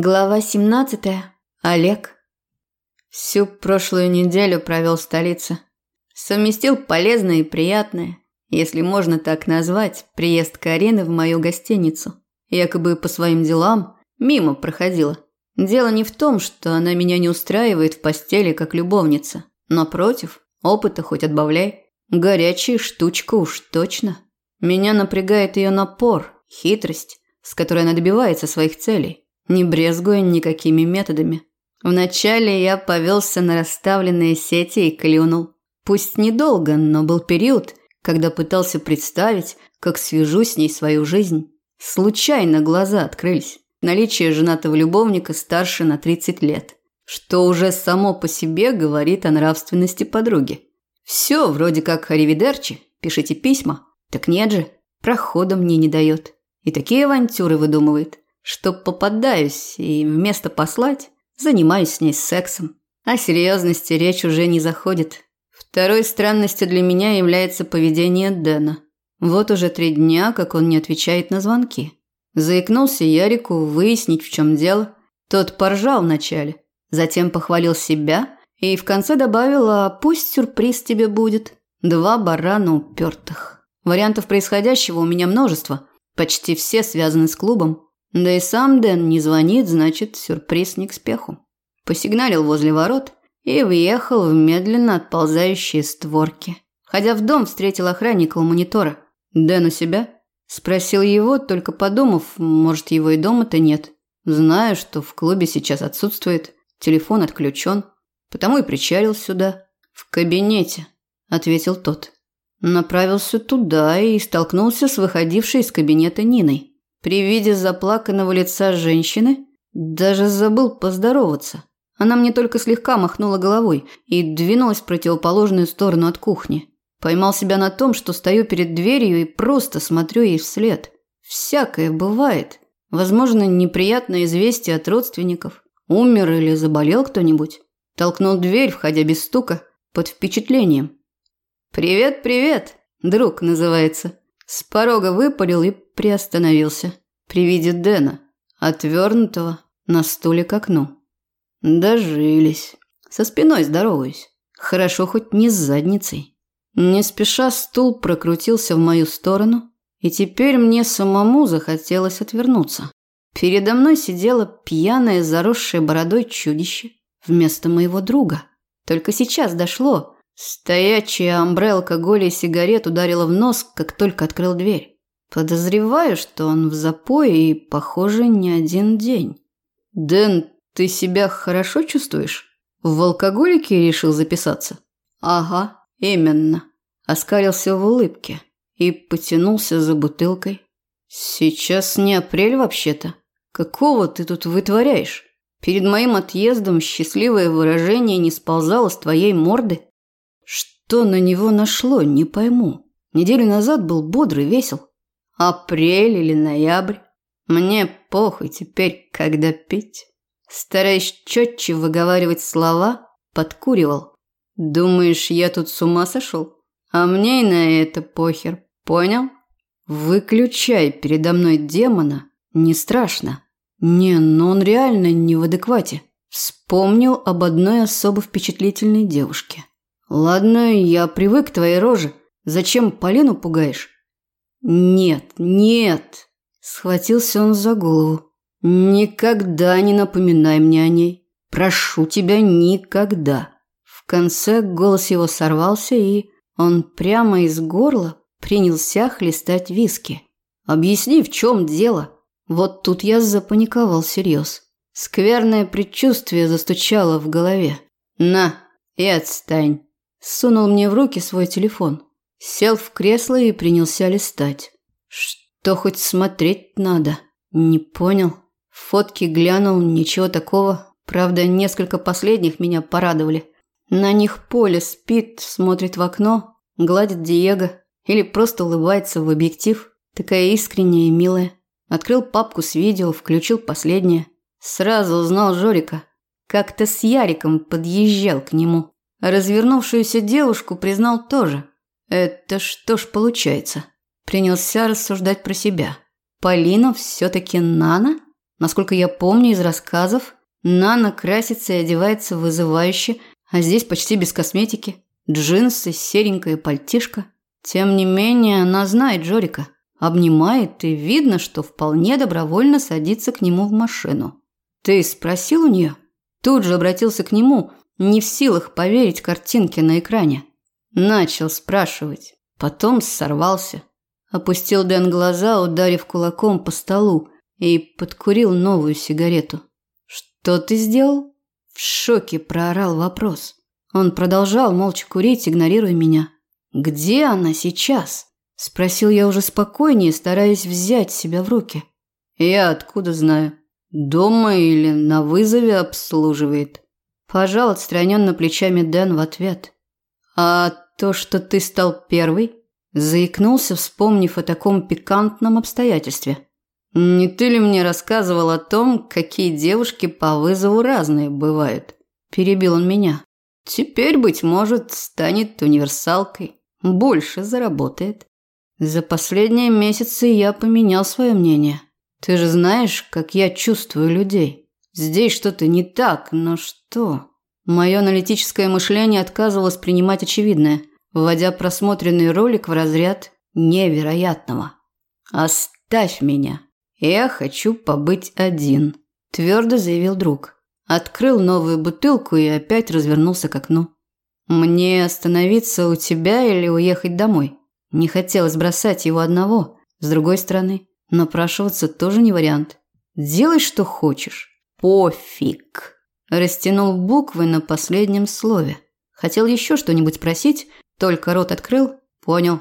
Глава 17. Олег. Всю прошлую неделю провел в столице. Совместил полезное и приятное, если можно так назвать, приезд Карины в мою гостиницу. Якобы по своим делам мимо проходила. Дело не в том, что она меня не устраивает в постели как любовница. Напротив, опыта хоть отбавляй. Горячая штучка уж точно. Меня напрягает ее напор, хитрость, с которой она добивается своих целей не брезгуя никакими методами. Вначале я повелся на расставленные сети и клюнул. Пусть недолго, но был период, когда пытался представить, как свяжу с ней свою жизнь. Случайно глаза открылись. Наличие женатого любовника старше на 30 лет, что уже само по себе говорит о нравственности подруги. Все вроде как «Аривидерчи», пишите письма. Так нет же, прохода мне не дает. И такие авантюры выдумывает что попадаюсь и вместо послать занимаюсь с ней сексом. О серьезности речь уже не заходит. Второй странностью для меня является поведение Дэна. Вот уже три дня, как он не отвечает на звонки. Заикнулся Ярику выяснить, в чем дело. Тот поржал вначале, затем похвалил себя и в конце добавил, а пусть сюрприз тебе будет. Два барана упертых. Вариантов происходящего у меня множество. Почти все связаны с клубом. Да и сам Дэн не звонит, значит, сюрприз не к спеху. Посигналил возле ворот и въехал в медленно отползающие створки. Ходя в дом, встретил охранника у монитора. «Дэн у себя?» Спросил его, только подумав, может, его и дома-то нет. Знаю, что в клубе сейчас отсутствует, телефон отключен, потому и причалил сюда. «В кабинете», – ответил тот. Направился туда и столкнулся с выходившей из кабинета Ниной. При виде заплаканного лица женщины даже забыл поздороваться. Она мне только слегка махнула головой и двинулась в противоположную сторону от кухни. Поймал себя на том, что стою перед дверью и просто смотрю ей вслед. Всякое бывает. Возможно, неприятное известие от родственников. Умер или заболел кто-нибудь. Толкнул дверь, входя без стука, под впечатлением. «Привет, привет!» «Друг» называется. С порога выпалил и приостановился при виде Дэна, отвернутого на стуле к окну. Дожились. Со спиной здороваюсь. Хорошо хоть не с задницей. Не спеша стул прокрутился в мою сторону, и теперь мне самому захотелось отвернуться. Передо мной сидело пьяное, заросшее бородой чудище вместо моего друга. Только сейчас дошло. Стоячая алкоголя и сигарет ударила в нос, как только открыл дверь. Подозреваю, что он в запое и, похоже, не один день. Дэн, ты себя хорошо чувствуешь? В алкоголике решил записаться? Ага, именно. Оскалился в улыбке и потянулся за бутылкой. Сейчас не апрель вообще-то. Какого ты тут вытворяешь? Перед моим отъездом счастливое выражение не сползало с твоей морды. Что на него нашло, не пойму. Неделю назад был бодрый, весел. Апрель или ноябрь. Мне похуй теперь, когда пить. Стараясь четче выговаривать слова, подкуривал. Думаешь, я тут с ума сошел? А мне и на это похер, понял? Выключай передо мной демона, не страшно. Не, но он реально не в адеквате. Вспомнил об одной особо впечатлительной девушке. Ладно, я привык к твоей роже. Зачем Полину пугаешь? «Нет, нет!» – схватился он за голову. «Никогда не напоминай мне о ней. Прошу тебя, никогда!» В конце голос его сорвался, и он прямо из горла принялся хлестать виски. «Объясни, в чем дело?» Вот тут я запаниковал всерьез. Скверное предчувствие застучало в голове. «На, и отстань!» Сунул мне в руки свой телефон. Сел в кресло и принялся листать. Что хоть смотреть надо? Не понял. Фотки глянул, ничего такого. Правда, несколько последних меня порадовали. На них Поле спит, смотрит в окно, гладит Диего или просто улыбается в объектив. Такая искренняя и милая. Открыл папку с видео, включил последнее. Сразу узнал Жорика. Как-то с Яриком подъезжал к нему. Развернувшуюся девушку признал тоже. Это что ж получается? Принялся рассуждать про себя. Полина все-таки Нана? Насколько я помню из рассказов, Нана красится и одевается вызывающе, а здесь почти без косметики. Джинсы, серенькая пальтишко. Тем не менее, она знает Джорика. Обнимает, и видно, что вполне добровольно садится к нему в машину. «Ты спросил у нее?» Тут же обратился к нему, не в силах поверить картинке на экране. Начал спрашивать, потом сорвался. Опустил Дэн глаза, ударив кулаком по столу, и подкурил новую сигарету. «Что ты сделал?» В шоке проорал вопрос. Он продолжал молча курить, игнорируя меня. «Где она сейчас?» Спросил я уже спокойнее, стараясь взять себя в руки. «Я откуда знаю? Дома или на вызове обслуживает?» Пожал отстраненно плечами Дэн в ответ. «А то, что ты стал первый?» Заикнулся, вспомнив о таком пикантном обстоятельстве. «Не ты ли мне рассказывал о том, какие девушки по вызову разные бывают?» Перебил он меня. «Теперь, быть может, станет универсалкой. Больше заработает». За последние месяцы я поменял свое мнение. Ты же знаешь, как я чувствую людей. Здесь что-то не так, но что? Мое аналитическое мышление отказывалось принимать очевидное, вводя просмотренный ролик в разряд невероятного. «Оставь меня. Я хочу побыть один», – твердо заявил друг. Открыл новую бутылку и опять развернулся к окну. «Мне остановиться у тебя или уехать домой?» Не хотелось бросать его одного, с другой стороны, напрашиваться тоже не вариант. Делай, что хочешь. Пофиг. Растянул буквы на последнем слове. Хотел еще что-нибудь спросить, только рот открыл, понял.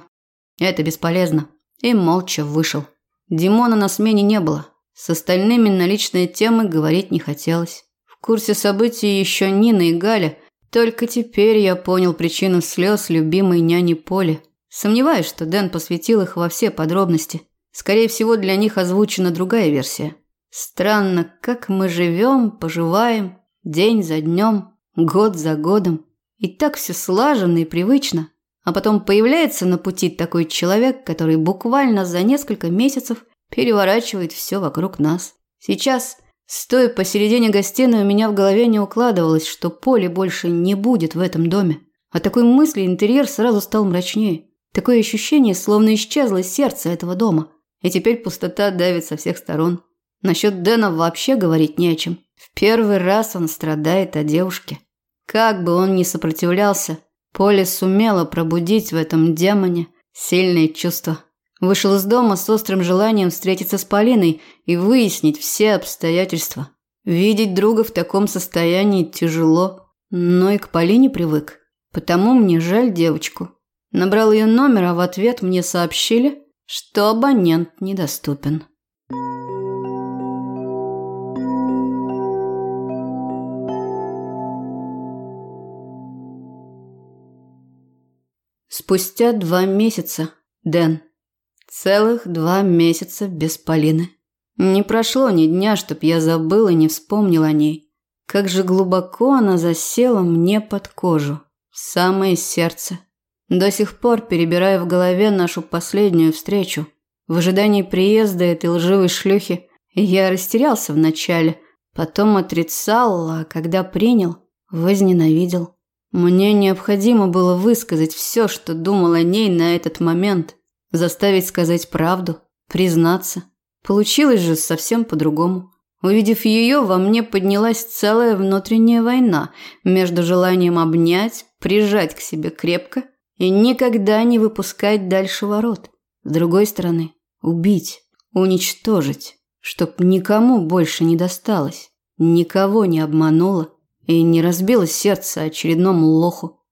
Это бесполезно. И молча вышел. Димона на смене не было. С остальными на личные темы говорить не хотелось. В курсе событий еще Нина и Галя. Только теперь я понял причину слез любимой няни Поли. Сомневаюсь, что Дэн посвятил их во все подробности. Скорее всего, для них озвучена другая версия. Странно, как мы живем, поживаем, день за днем, год за годом. И так все слаженно и привычно. А потом появляется на пути такой человек, который буквально за несколько месяцев переворачивает все вокруг нас. Сейчас, стоя посередине гостиной, у меня в голове не укладывалось, что Поле больше не будет в этом доме. От такой мысли интерьер сразу стал мрачнее. Такое ощущение, словно исчезло сердце этого дома. И теперь пустота давит со всех сторон. Насчет Дэна вообще говорить не о чем. В первый раз он страдает о девушке. Как бы он ни сопротивлялся, Поле сумела пробудить в этом демоне сильные чувства. Вышел из дома с острым желанием встретиться с Полиной и выяснить все обстоятельства. Видеть друга в таком состоянии тяжело, но и к Полине привык. Потому мне жаль девочку. Набрал ее номер, а в ответ мне сообщили, что абонент недоступен. Спустя два месяца, Дэн. Целых два месяца без Полины. Не прошло ни дня, чтоб я забыл и не вспомнил о ней. Как же глубоко она засела мне под кожу, в самое сердце. До сих пор перебираю в голове нашу последнюю встречу. В ожидании приезда этой лживой шлюхи я растерялся вначале, потом отрицал, а когда принял, возненавидел. Мне необходимо было высказать все, что думал о ней на этот момент, заставить сказать правду, признаться. Получилось же совсем по-другому. Увидев ее, во мне поднялась целая внутренняя война между желанием обнять, прижать к себе крепко – и никогда не выпускать дальше ворот. С другой стороны, убить, уничтожить, чтоб никому больше не досталось, никого не обмануло и не разбило сердце очередному лоху.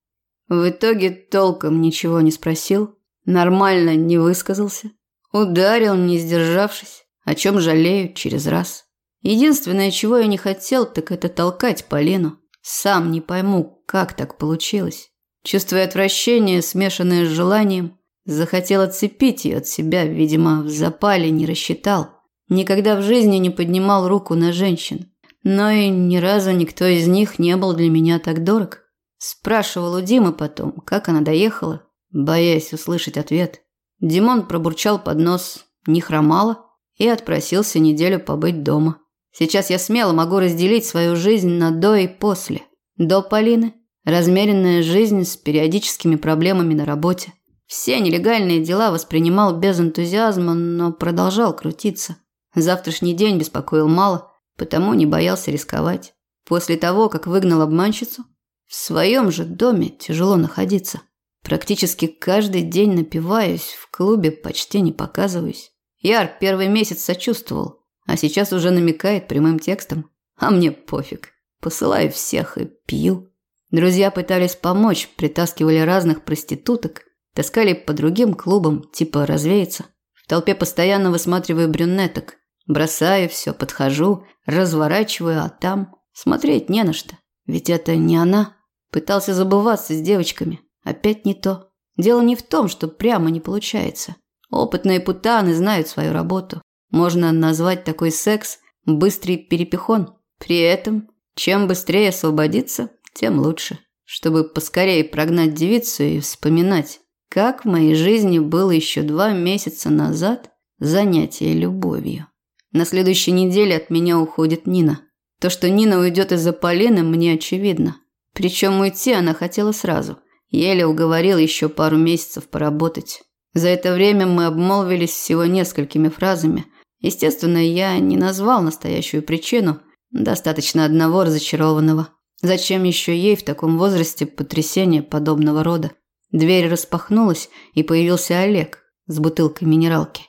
В итоге толком ничего не спросил, нормально не высказался, ударил, не сдержавшись, о чем жалею через раз. Единственное, чего я не хотел, так это толкать Полину. Сам не пойму, как так получилось. Чувствуя отвращение, смешанное с желанием, захотел отцепить ее от себя, видимо, в запале не рассчитал. Никогда в жизни не поднимал руку на женщин. Но и ни разу никто из них не был для меня так дорог. Спрашивал у Димы потом, как она доехала, боясь услышать ответ. Димон пробурчал под нос «не хромала» и отпросился неделю побыть дома. Сейчас я смело могу разделить свою жизнь на до и после. До Полины – размеренная жизнь с периодическими проблемами на работе. Все нелегальные дела воспринимал без энтузиазма, но продолжал крутиться. Завтрашний день беспокоил мало, потому не боялся рисковать. После того, как выгнал обманщицу, в своем же доме тяжело находиться. Практически каждый день напиваюсь, в клубе почти не показываюсь. Яр первый месяц сочувствовал, а сейчас уже намекает прямым текстом. А мне пофиг. Посылаю всех и пью. Друзья пытались помочь, притаскивали разных проституток, таскали по другим клубам, типа развеяться. В толпе постоянно высматриваю брюнеток. Бросаю все, подхожу, разворачиваю, а там смотреть не на что. Ведь это не она. Пытался забываться с девочками. Опять не то. Дело не в том, что прямо не получается. Опытные путаны знают свою работу. Можно назвать такой секс быстрый перепихон. При этом, чем быстрее освободиться, тем лучше. Чтобы поскорее прогнать девицу и вспоминать, как в моей жизни было еще два месяца назад занятие любовью. На следующей неделе от меня уходит Нина. То, что Нина уйдет из-за Полины, мне очевидно. Причем уйти она хотела сразу. Еле уговорил еще пару месяцев поработать. За это время мы обмолвились всего несколькими фразами. Естественно, я не назвал настоящую причину. Достаточно одного разочарованного. Зачем еще ей в таком возрасте потрясение подобного рода? Дверь распахнулась, и появился Олег с бутылкой минералки.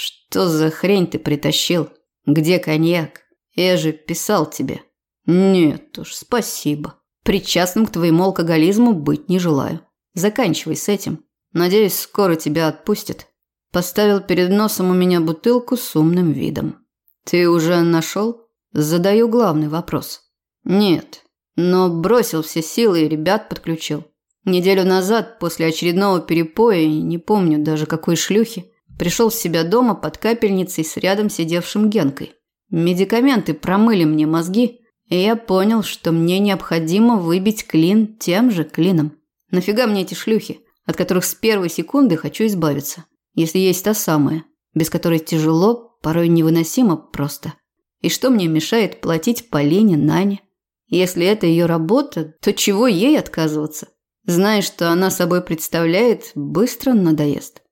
«Что за хрень ты притащил? Где коньяк? Я же писал тебе». «Нет уж, спасибо. Причастным к твоему алкоголизму быть не желаю. Заканчивай с этим. Надеюсь, скоро тебя отпустят». Поставил перед носом у меня бутылку с умным видом. «Ты уже нашел?» Задаю главный вопрос. «Нет, но бросил все силы и ребят подключил. Неделю назад, после очередного перепоя, не помню даже какой шлюхи, пришел в себя дома под капельницей с рядом сидевшим Генкой. Медикаменты промыли мне мозги, и я понял, что мне необходимо выбить клин тем же клином. Нафига мне эти шлюхи, от которых с первой секунды хочу избавиться, если есть та самая, без которой тяжело, порой невыносимо просто. И что мне мешает платить Полине, Нане? Если это ее работа, то чего ей отказываться? Зная, что она собой представляет, быстро надоест.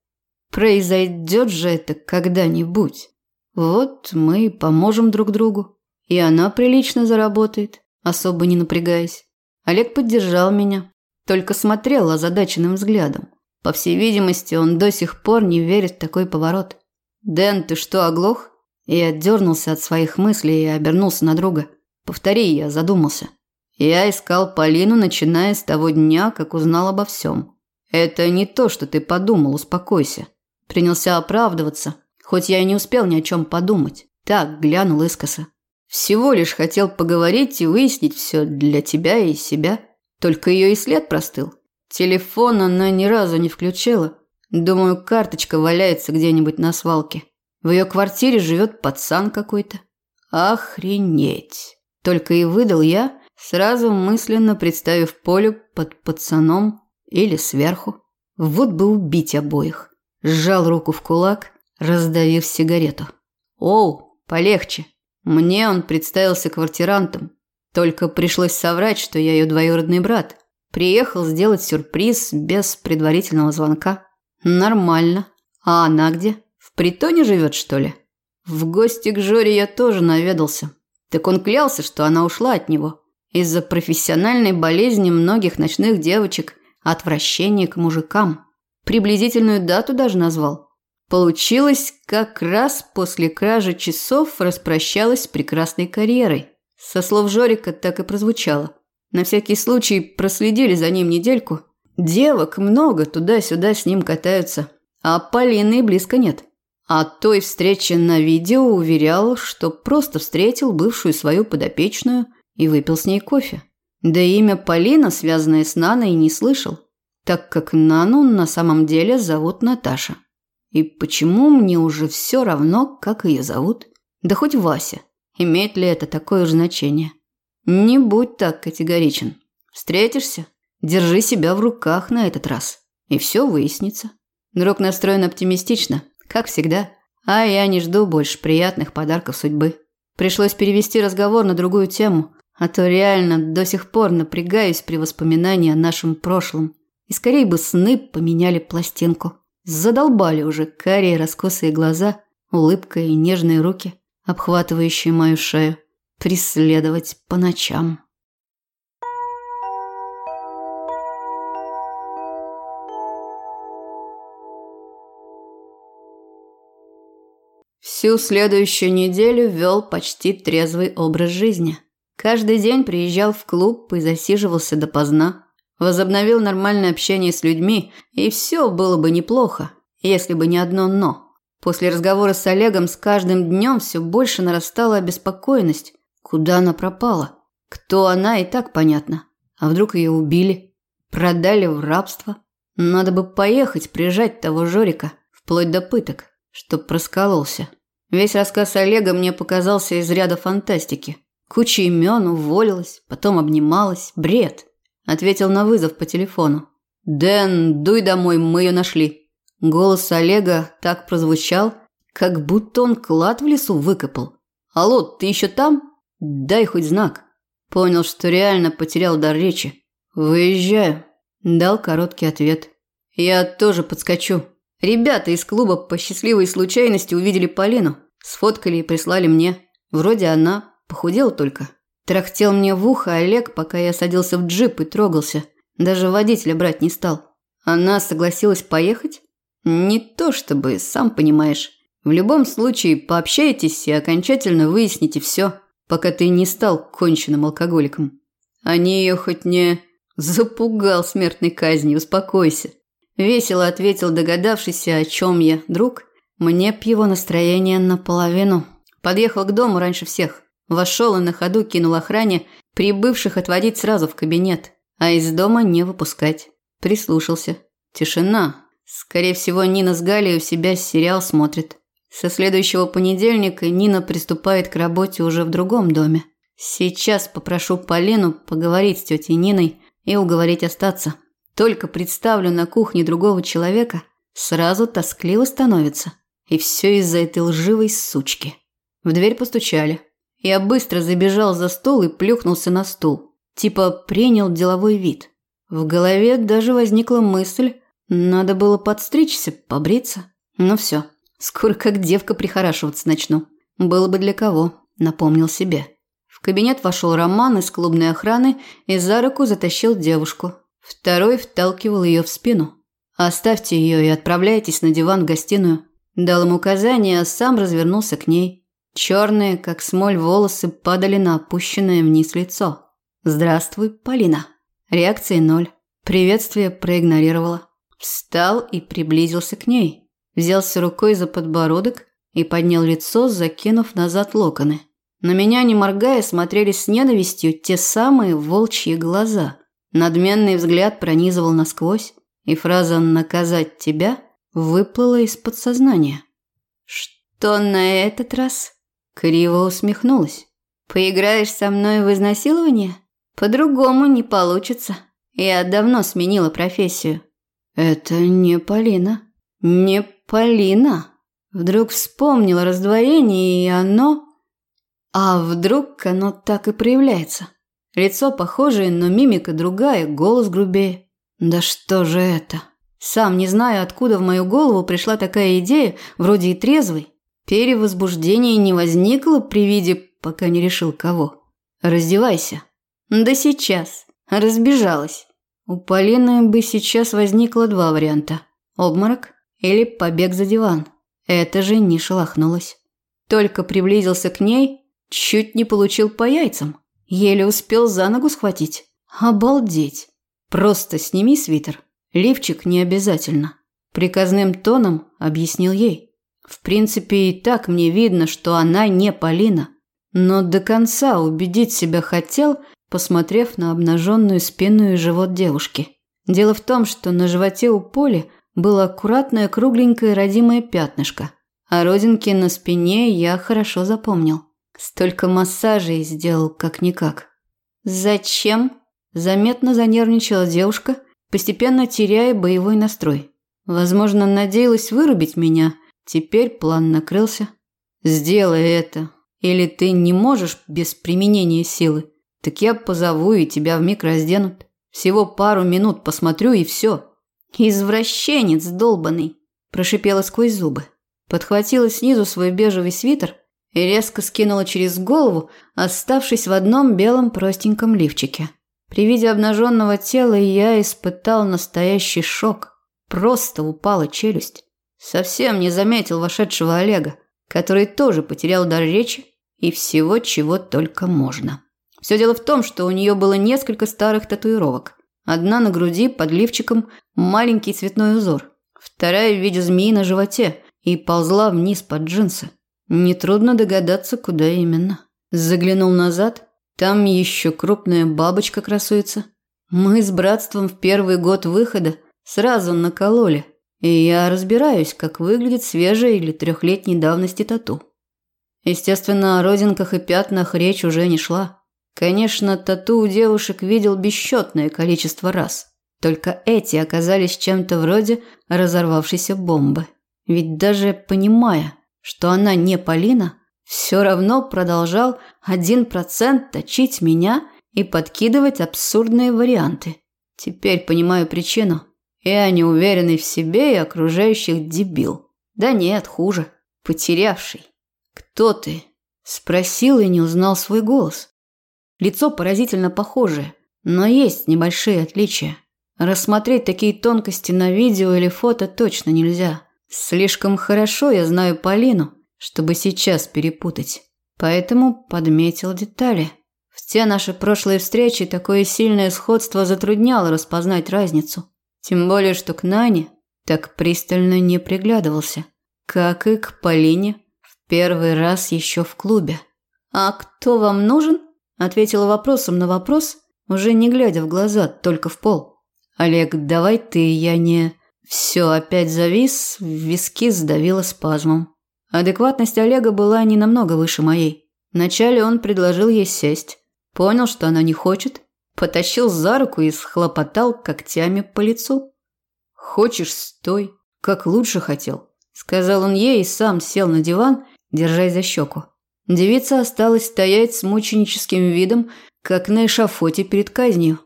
Произойдет же это когда-нибудь. Вот мы поможем друг другу. И она прилично заработает, особо не напрягаясь. Олег поддержал меня, только смотрел озадаченным взглядом. По всей видимости, он до сих пор не верит в такой поворот. «Дэн, ты что, оглох?» Я отдернулся от своих мыслей и обернулся на друга. «Повтори, я задумался». Я искал Полину, начиная с того дня, как узнал обо всем. Это не то, что ты подумал, успокойся. Принялся оправдываться, хоть я и не успел ни о чем подумать. Так, глянул искоса. Всего лишь хотел поговорить и выяснить все для тебя и себя. Только ее и след простыл. Телефон она ни разу не включила. Думаю, карточка валяется где-нибудь на свалке. В ее квартире живет пацан какой-то. Охренеть. Только и выдал я, сразу мысленно представив Полю под пацаном или сверху. Вот бы убить обоих. Сжал руку в кулак, раздавив сигарету. «Оу, полегче. Мне он представился квартирантом. Только пришлось соврать, что я ее двоюродный брат. Приехал сделать сюрприз без предварительного звонка. Нормально. А она где? В притоне живет, что ли? В гости к Жоре я тоже наведался. Так он клялся, что она ушла от него. Из-за профессиональной болезни многих ночных девочек отвращение к мужикам. Приблизительную дату даже назвал. Получилось, как раз после кражи часов распрощалась с прекрасной карьерой. Со слов Жорика так и прозвучало. На всякий случай проследили за ним недельку. Девок много туда-сюда с ним катаются, а Полины близко нет. А той встрече на видео уверял, что просто встретил бывшую свою подопечную и выпил с ней кофе. Да имя Полина, связанное с Наной, не слышал, так как Нану на самом деле зовут Наташа. И почему мне уже все равно, как ее зовут? Да хоть Вася. Имеет ли это такое же значение? Не будь так категоричен. Встретишься? Держи себя в руках на этот раз. И все выяснится. Друг настроен оптимистично, как всегда. А я не жду больше приятных подарков судьбы. Пришлось перевести разговор на другую тему, а то реально до сих пор напрягаюсь при воспоминании о нашем прошлом. И скорее бы сны поменяли пластинку. Задолбали уже карие раскосые глаза, улыбка и нежные руки, обхватывающие мою шею. Преследовать по ночам. Всю следующую неделю вел почти трезвый образ жизни. Каждый день приезжал в клуб и засиживался допоздна. Возобновил нормальное общение с людьми, и все было бы неплохо, если бы не одно «но». После разговора с Олегом с каждым днем все больше нарастала обеспокоенность. Куда она пропала? Кто она, и так понятно. А вдруг ее убили? Продали в рабство? Надо бы поехать прижать того Жорика, вплоть до пыток, чтоб проскололся. Весь рассказ Олега мне показался из ряда фантастики. Куча имен, уволилась, потом обнималась. Бред. Ответил на вызов по телефону. «Дэн, дуй домой, мы ее нашли». Голос Олега так прозвучал, как будто он клад в лесу выкопал. «Алло, ты еще там? Дай хоть знак». Понял, что реально потерял дар речи. «Выезжаю», – дал короткий ответ. «Я тоже подскочу». Ребята из клуба по счастливой случайности увидели Полину, сфоткали и прислали мне. Вроде она похудела только. Трахтел мне в ухо Олег, пока я садился в джип и трогался. Даже водителя брать не стал. Она согласилась поехать? Не то чтобы, сам понимаешь. В любом случае, пообщайтесь и окончательно выясните все, пока ты не стал конченным алкоголиком. Они ее хоть не... Запугал смертной казни, успокойся. Весело ответил догадавшийся, о чем я, друг. Мне б его настроение наполовину. Подъехал к дому раньше всех. Вошел и на ходу кинул охране, прибывших отводить сразу в кабинет, а из дома не выпускать. Прислушался. Тишина. Скорее всего, Нина с Галей у себя сериал смотрит. Со следующего понедельника Нина приступает к работе уже в другом доме. Сейчас попрошу Полину поговорить с тетей Ниной и уговорить остаться. Только представлю на кухне другого человека, сразу тоскливо становится. И все из-за этой лживой сучки. В дверь постучали. Я быстро забежал за стол и плюхнулся на стул. Типа принял деловой вид. В голове даже возникла мысль, надо было подстричься, побриться. Ну все, скоро как девка прихорашиваться начну. Было бы для кого, напомнил себе. В кабинет вошел Роман из клубной охраны и за руку затащил девушку. Второй вталкивал ее в спину. «Оставьте ее и отправляйтесь на диван в гостиную». Дал им указание, а сам развернулся к ней. Черные, как смоль, волосы падали на опущенное вниз лицо. «Здравствуй, Полина». Реакции ноль. Приветствие проигнорировала. Встал и приблизился к ней. Взялся рукой за подбородок и поднял лицо, закинув назад локоны. На меня, не моргая, смотрели с ненавистью те самые волчьи глаза – Надменный взгляд пронизывал насквозь, и фраза «наказать тебя» выплыла из подсознания. «Что на этот раз?» Криво усмехнулась. «Поиграешь со мной в изнасилование? По-другому не получится. Я давно сменила профессию». «Это не Полина. Не Полина». Вдруг вспомнила раздвоение, и оно... А вдруг оно так и проявляется? Лицо похожее, но мимика другая, голос грубее. Да что же это? Сам не знаю, откуда в мою голову пришла такая идея, вроде и трезвой. Перевозбуждение не возникло при виде, пока не решил кого. Раздевайся. Да сейчас. Разбежалась. У Полины бы сейчас возникло два варианта. Обморок или побег за диван. Это же не шелохнулась. Только приблизился к ней, чуть не получил по яйцам. Еле успел за ногу схватить. Обалдеть. Просто сними свитер. Лифчик не обязательно. Приказным тоном объяснил ей. В принципе, и так мне видно, что она не Полина. Но до конца убедить себя хотел, посмотрев на обнаженную спину и живот девушки. Дело в том, что на животе у Поли было аккуратное кругленькое родимое пятнышко, а родинки на спине я хорошо запомнил. Столько массажей сделал как-никак. «Зачем?» – заметно занервничала девушка, постепенно теряя боевой настрой. Возможно, надеялась вырубить меня. Теперь план накрылся. «Сделай это. Или ты не можешь без применения силы? Так я позову, и тебя вмиг разденут. Всего пару минут посмотрю, и все. Извращенец долбанный, прошипела сквозь зубы. Подхватила снизу свой бежевый свитер и резко скинула через голову, оставшись в одном белом простеньком лифчике. При виде обнаженного тела я испытал настоящий шок. Просто упала челюсть. Совсем не заметил вошедшего Олега, который тоже потерял дар речи и всего, чего только можно. Все дело в том, что у нее было несколько старых татуировок. Одна на груди под лифчиком маленький цветной узор, вторая в виде змеи на животе и ползла вниз под джинсы. Нетрудно догадаться, куда именно. Заглянул назад, там еще крупная бабочка красуется. Мы с братством в первый год выхода сразу накололи, и я разбираюсь, как выглядит свежая или трехлетней давности тату. Естественно, о родинках и пятнах речь уже не шла. Конечно, тату у девушек видел бесчетное количество раз. Только эти оказались чем-то вроде разорвавшейся бомбы. Ведь даже понимая, что она не Полина, все равно продолжал один процент точить меня и подкидывать абсурдные варианты. Теперь понимаю причину. Я неуверенный в себе и окружающих дебил. Да нет, хуже. Потерявший. «Кто ты?» Спросил и не узнал свой голос. Лицо поразительно похожее, но есть небольшие отличия. Рассмотреть такие тонкости на видео или фото точно нельзя. Слишком хорошо я знаю Полину, чтобы сейчас перепутать. Поэтому подметил детали. В те наши прошлые встречи такое сильное сходство затрудняло распознать разницу. Тем более, что к Нане так пристально не приглядывался, как и к Полине в первый раз еще в клубе. «А кто вам нужен?» – ответила вопросом на вопрос, уже не глядя в глаза, только в пол. «Олег, давай ты, я не...» Все опять завис, виски сдавило спазмом. Адекватность Олега была не намного выше моей. Вначале он предложил ей сесть. Понял, что она не хочет. Потащил за руку и схлопотал когтями по лицу. «Хочешь, стой, как лучше хотел», – сказал он ей и сам сел на диван, держась за щеку. Девица осталась стоять с мученическим видом, как на эшафоте перед казнью.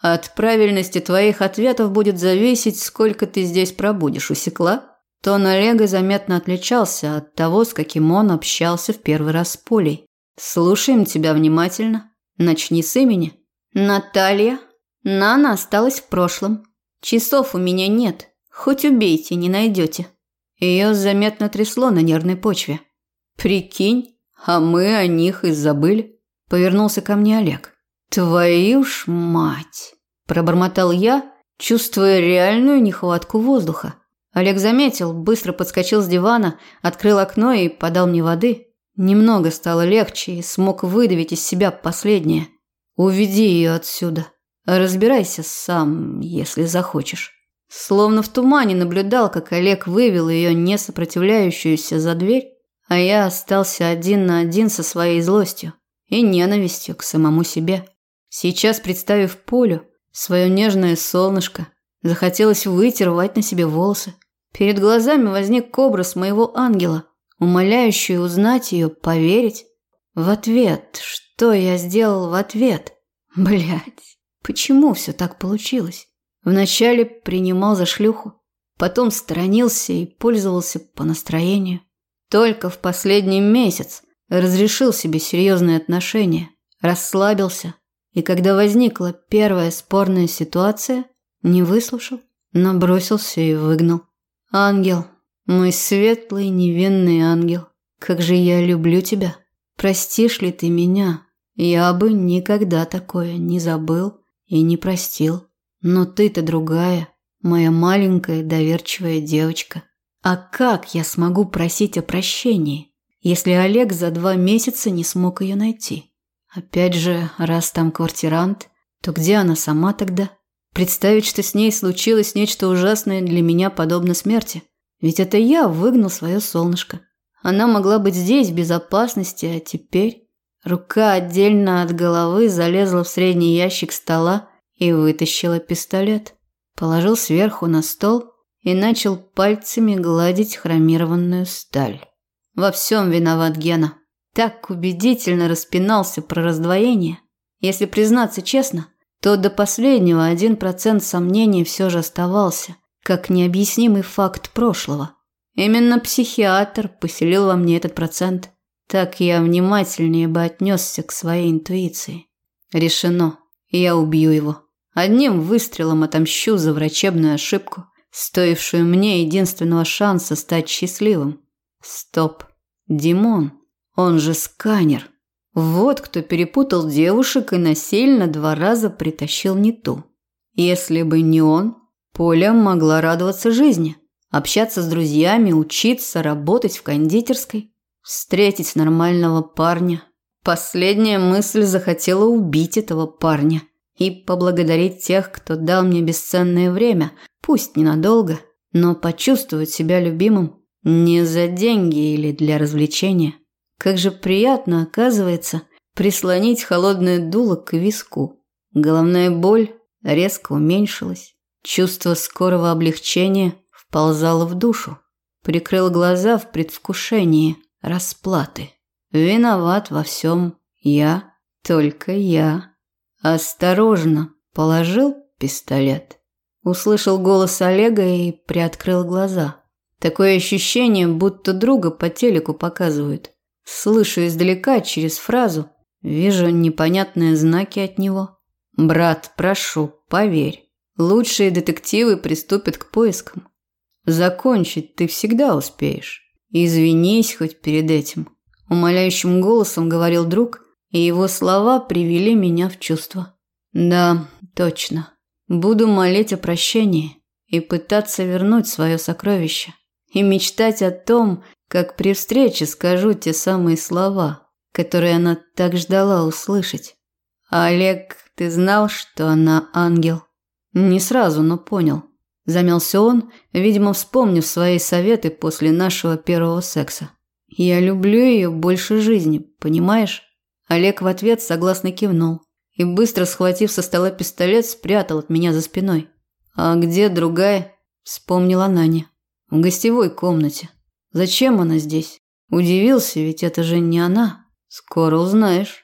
От правильности твоих ответов будет зависеть, сколько ты здесь пробудешь, усекла? Тон Олега заметно отличался от того, с каким он общался в первый раз с Полей. Слушаем тебя внимательно. Начни с имени. Наталья. Нана осталась в прошлом. Часов у меня нет. Хоть убейте, не найдете. Ее заметно трясло на нервной почве. Прикинь, а мы о них и забыли. Повернулся ко мне Олег. Твою ж мать, пробормотал я, чувствуя реальную нехватку воздуха. Олег заметил, быстро подскочил с дивана, открыл окно и подал мне воды. Немного стало легче и смог выдавить из себя последнее. Уведи ее отсюда. Разбирайся сам, если захочешь. Словно в тумане наблюдал, как Олег вывел ее не сопротивляющуюся за дверь, а я остался один на один со своей злостью и ненавистью к самому себе. Сейчас, представив Полю, свое нежное солнышко, захотелось выйти рвать на себе волосы. Перед глазами возник образ моего ангела, умоляющий узнать ее, поверить. В ответ, что я сделал в ответ? Блять, почему все так получилось? Вначале принимал за шлюху, потом сторонился и пользовался по настроению. Только в последний месяц разрешил себе серьезные отношения, расслабился, и когда возникла первая спорная ситуация, не выслушал, набросился и выгнал. Ангел, мой светлый невинный ангел, как же я люблю тебя. Простишь ли ты меня? Я бы никогда такое не забыл и не простил. Но ты-то другая, моя маленькая доверчивая девочка. А как я смогу просить о прощении, если Олег за два месяца не смог ее найти? Опять же, раз там квартирант, то где она сама тогда? Представить, что с ней случилось нечто ужасное для меня подобно смерти. Ведь это я выгнал свое солнышко. Она могла быть здесь в безопасности, а теперь... Рука отдельно от головы залезла в средний ящик стола и вытащила пистолет. Положил сверху на стол и начал пальцами гладить хромированную сталь. Во всем виноват Гена. так убедительно распинался про раздвоение. Если признаться честно, то до последнего один процент сомнений все же оставался, как необъяснимый факт прошлого. Именно психиатр поселил во мне этот процент. Так я внимательнее бы отнесся к своей интуиции. Решено. Я убью его. Одним выстрелом отомщу за врачебную ошибку, стоившую мне единственного шанса стать счастливым. Стоп. Димон. Он же сканер. Вот кто перепутал девушек и насильно два раза притащил не ту. Если бы не он, Поля могла радоваться жизни, общаться с друзьями, учиться, работать в кондитерской, встретить нормального парня. Последняя мысль захотела убить этого парня и поблагодарить тех, кто дал мне бесценное время, пусть ненадолго, но почувствовать себя любимым не за деньги или для развлечения. Как же приятно, оказывается, прислонить холодное дуло к виску. Головная боль резко уменьшилась. Чувство скорого облегчения вползало в душу. Прикрыл глаза в предвкушении расплаты. Виноват во всем я, только я. Осторожно положил пистолет. Услышал голос Олега и приоткрыл глаза. Такое ощущение, будто друга по телеку показывают. Слышу издалека через фразу, вижу непонятные знаки от него. «Брат, прошу, поверь, лучшие детективы приступят к поискам. Закончить ты всегда успеешь. Извинись хоть перед этим». Умоляющим голосом говорил друг, и его слова привели меня в чувство. «Да, точно. Буду молить о прощении и пытаться вернуть свое сокровище. И мечтать о том, как при встрече скажу те самые слова, которые она так ждала услышать. Олег, ты знал, что она ангел? Не сразу, но понял. Замялся он, видимо, вспомнив свои советы после нашего первого секса. Я люблю ее больше жизни, понимаешь? Олег в ответ согласно кивнул и, быстро схватив со стола пистолет, спрятал от меня за спиной. «А где другая?» – вспомнила Наня. «В гостевой комнате. Зачем она здесь? Удивился, ведь это же не она. Скоро узнаешь.